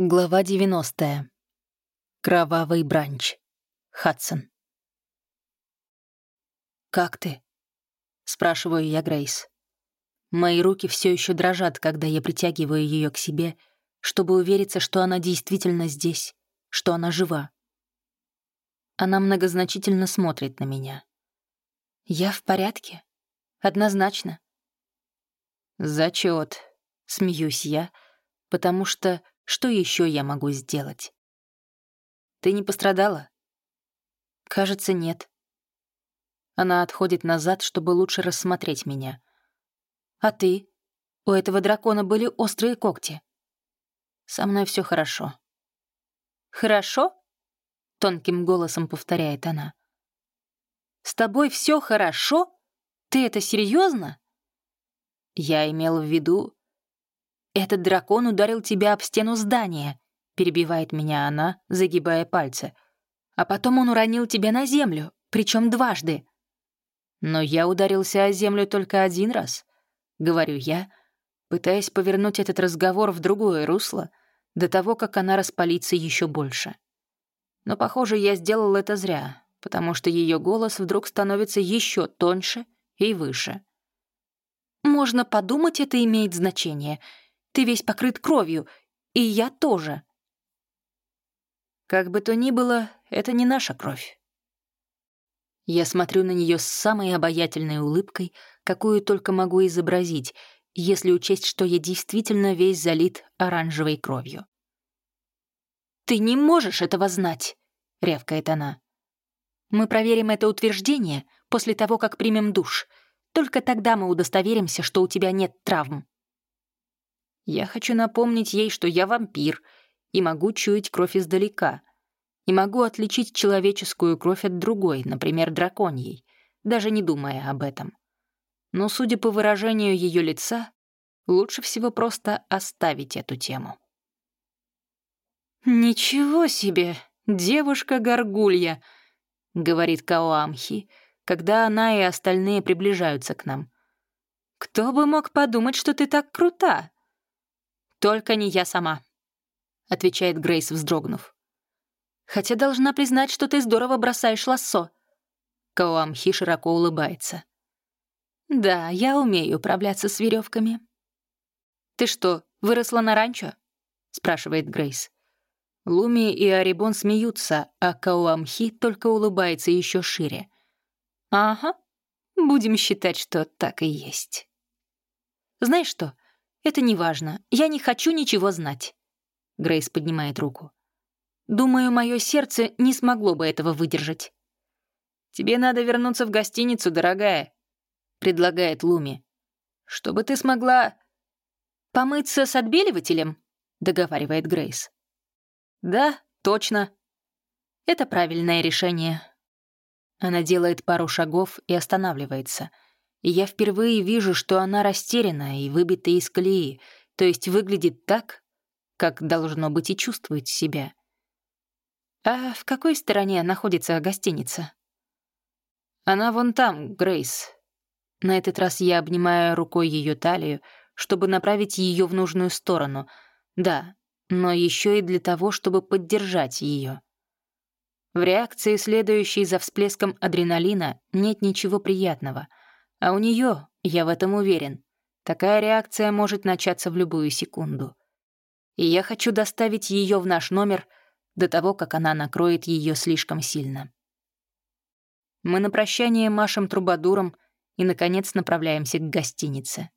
Глава 90. Кровавый бранч. Хадсон. «Как ты?» — спрашиваю я Грейс. Мои руки все еще дрожат, когда я притягиваю ее к себе, чтобы увериться, что она действительно здесь, что она жива. Она многозначительно смотрит на меня. «Я в порядке? Однозначно». «Зачет», — смеюсь я, потому что что еще я могу сделать? Ты не пострадала? Кажется, нет. Она отходит назад, чтобы лучше рассмотреть меня. А ты? У этого дракона были острые когти. Со мной все хорошо. Хорошо? Тонким голосом повторяет она. С тобой все хорошо? Ты это серьезно? Я имел в виду, «Этот дракон ударил тебя об стену здания», — перебивает меня она, загибая пальцы. «А потом он уронил тебя на землю, причем дважды». «Но я ударился о землю только один раз», — говорю я, пытаясь повернуть этот разговор в другое русло, до того, как она распалится еще больше. Но, похоже, я сделал это зря, потому что ее голос вдруг становится еще тоньше и выше. «Можно подумать, это имеет значение», ты весь покрыт кровью, и я тоже». Как бы то ни было, это не наша кровь. Я смотрю на нее с самой обаятельной улыбкой, какую только могу изобразить, если учесть, что я действительно весь залит оранжевой кровью. «Ты не можешь этого знать!» — рявкает она. «Мы проверим это утверждение после того, как примем душ. Только тогда мы удостоверимся, что у тебя нет травм». Я хочу напомнить ей, что я вампир и могу чуять кровь издалека. И могу отличить человеческую кровь от другой, например, драконьей, даже не думая об этом. Но, судя по выражению ее лица, лучше всего просто оставить эту тему. «Ничего себе, девушка-горгулья!» — говорит Каоамхи, когда она и остальные приближаются к нам. «Кто бы мог подумать, что ты так крута?» «Только не я сама», — отвечает Грейс, вздрогнув. «Хотя должна признать, что ты здорово бросаешь лассо». Кауамхи широко улыбается. «Да, я умею управляться с веревками. «Ты что, выросла на ранчо?» — спрашивает Грейс. Луми и Арибон смеются, а Кауамхи только улыбается еще шире. «Ага, будем считать, что так и есть». «Знаешь что, «Это не важно. Я не хочу ничего знать». Грейс поднимает руку. «Думаю, мое сердце не смогло бы этого выдержать». «Тебе надо вернуться в гостиницу, дорогая», — предлагает Луми. «Чтобы ты смогла...» «Помыться с отбеливателем?» — договаривает Грейс. «Да, точно. Это правильное решение». Она делает пару шагов и останавливается — и я впервые вижу, что она растеряна и выбита из колеи, то есть выглядит так, как должно быть и чувствует себя. А в какой стороне находится гостиница? Она вон там, Грейс. На этот раз я обнимаю рукой ее талию, чтобы направить ее в нужную сторону. Да, но еще и для того, чтобы поддержать ее. В реакции, следующей за всплеском адреналина, нет ничего приятного — а у нее, я в этом уверен, такая реакция может начаться в любую секунду. И я хочу доставить ее в наш номер до того, как она накроет ее слишком сильно. Мы на прощание машем трубадуром и, наконец, направляемся к гостинице.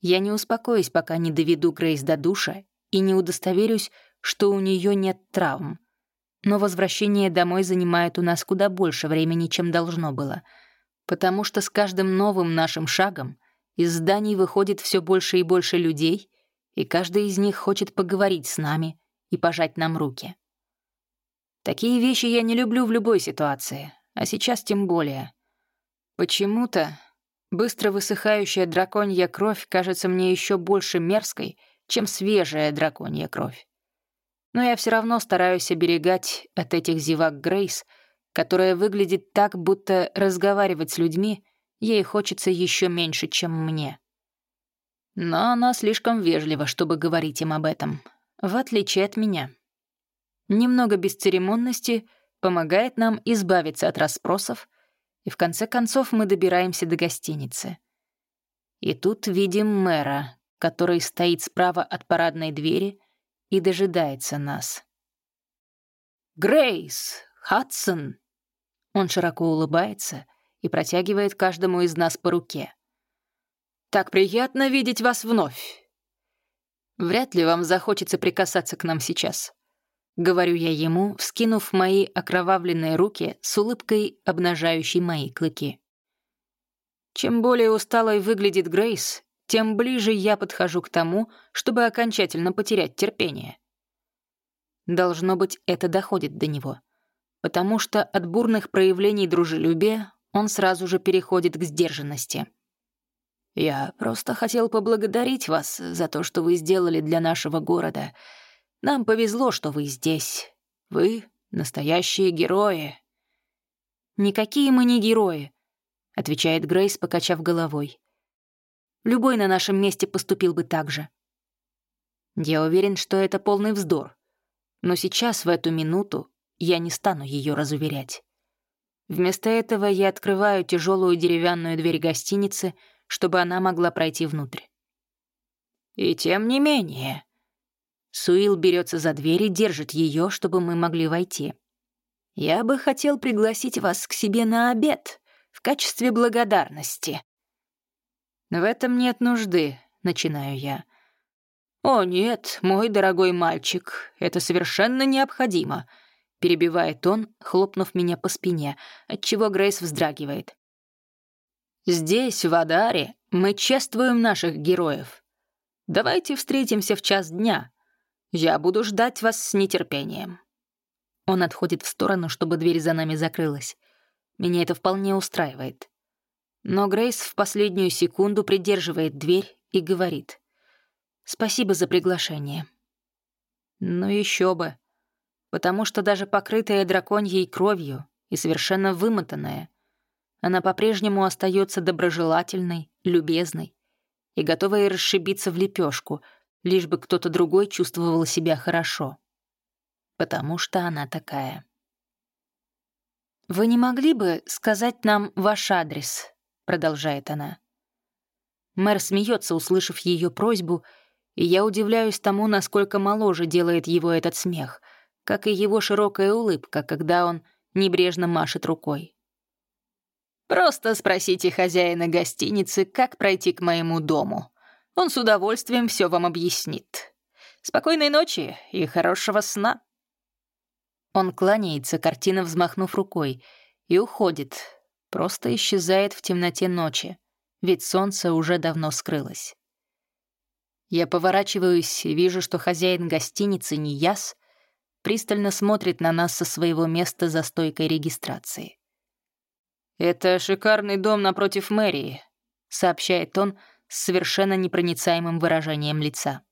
Я не успокоюсь, пока не доведу Грейс до душа и не удостоверюсь, что у нее нет травм. Но возвращение домой занимает у нас куда больше времени, чем должно было — потому что с каждым новым нашим шагом из зданий выходит все больше и больше людей, и каждый из них хочет поговорить с нами и пожать нам руки. Такие вещи я не люблю в любой ситуации, а сейчас тем более. Почему-то быстро высыхающая драконья кровь кажется мне еще больше мерзкой, чем свежая драконья кровь. Но я все равно стараюсь оберегать от этих зевак Грейс — которая выглядит так, будто разговаривать с людьми ей хочется еще меньше, чем мне. Но она слишком вежлива, чтобы говорить им об этом. в отличие от меня. Немного бесцеремонности помогает нам избавиться от расспросов, и в конце концов мы добираемся до гостиницы. И тут видим мэра, который стоит справа от парадной двери и дожидается нас. «Грейс! Хадсон!» Он широко улыбается и протягивает каждому из нас по руке. «Так приятно видеть вас вновь!» «Вряд ли вам захочется прикасаться к нам сейчас», — говорю я ему, вскинув мои окровавленные руки с улыбкой, обнажающей мои клыки. Чем более усталой выглядит Грейс, тем ближе я подхожу к тому, чтобы окончательно потерять терпение. Должно быть, это доходит до него, потому что от бурных проявлений дружелюбия он сразу же переходит к сдержанности. «Я просто хотел поблагодарить вас за то, что вы сделали для нашего города. Нам повезло, что вы здесь. Вы — настоящие герои». «Никакие мы не герои», — отвечает Грейс, покачав головой. «Любой на нашем месте поступил бы так же». Я уверен, что это полный вздор. Но сейчас, в эту минуту, я не стану ее разуверять. Вместо этого я открываю тяжелую деревянную дверь гостиницы, чтобы она могла пройти внутрь. И тем не менее... Суил берется за дверь и держит ее, чтобы мы могли войти. «Я бы хотел пригласить вас к себе на обед в качестве благодарности». «В этом нет нужды», — начинаю я. «О нет, мой дорогой мальчик, это совершенно необходимо», — перебивает он, хлопнув меня по спине, отчего Грейс вздрагивает. «Здесь, в Адаре, мы чествуем наших героев. Давайте встретимся в час дня. Я буду ждать вас с нетерпением». Он отходит в сторону, чтобы дверь за нами закрылась. Меня это вполне устраивает. Но Грейс в последнюю секунду придерживает дверь и говорит — Спасибо за приглашение. Ну еще бы. Потому что даже покрытая драконьей кровью и совершенно вымотанная, она по-прежнему остается доброжелательной, любезной и готовой расшибиться в лепешку, лишь бы кто-то другой чувствовал себя хорошо. Потому что она такая. «Вы не могли бы сказать нам ваш адрес?» — продолжает она. Мэр смеется, услышав ее просьбу, и я удивляюсь тому, насколько моложе делает его этот смех, как и его широкая улыбка, когда он небрежно машет рукой. «Просто спросите хозяина гостиницы, как пройти к моему дому. Он с удовольствием все вам объяснит. Спокойной ночи и хорошего сна». Он кланяется, картина взмахнув рукой, и уходит, просто исчезает в темноте ночи, ведь солнце уже давно скрылось. Я поворачиваюсь и вижу, что хозяин гостиницы Нияс пристально смотрит на нас со своего места за стойкой регистрации. «Это шикарный дом напротив мэрии», — сообщает он с совершенно непроницаемым выражением лица.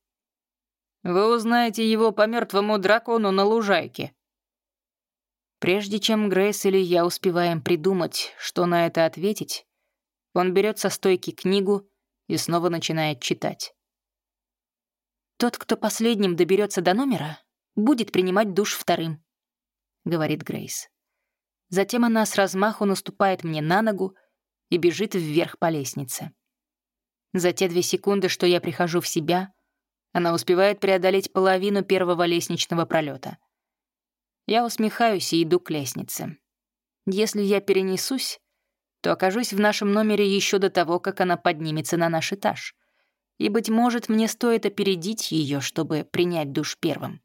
«Вы узнаете его по мертвому дракону на лужайке». Прежде чем Грейс или я успеваем придумать, что на это ответить, он берет со стойки книгу и снова начинает читать. «Тот, кто последним доберется до номера, будет принимать душ вторым», — говорит Грейс. Затем она с размаху наступает мне на ногу и бежит вверх по лестнице. За те две секунды, что я прихожу в себя, она успевает преодолеть половину первого лестничного пролета. Я усмехаюсь и иду к лестнице. Если я перенесусь, то окажусь в нашем номере еще до того, как она поднимется на наш этаж и, быть может, мне стоит опередить ее, чтобы принять душ первым.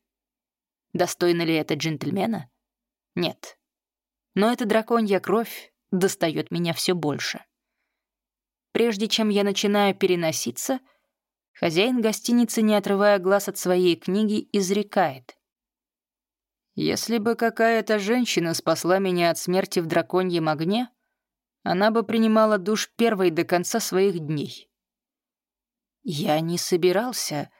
Достойно ли это джентльмена? Нет. Но эта драконья кровь достает меня все больше. Прежде чем я начинаю переноситься, хозяин гостиницы, не отрывая глаз от своей книги, изрекает. «Если бы какая-то женщина спасла меня от смерти в драконьем огне, она бы принимала душ первой до конца своих дней. «Я не собирался...»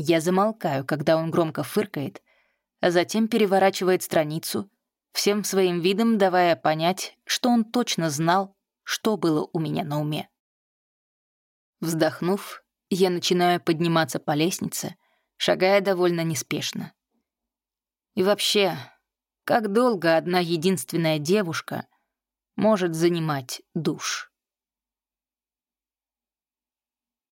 Я замолкаю, когда он громко фыркает, а затем переворачивает страницу, всем своим видом давая понять, что он точно знал, что было у меня на уме. Вздохнув, я начинаю подниматься по лестнице, шагая довольно неспешно. И вообще, как долго одна единственная девушка может занимать душ?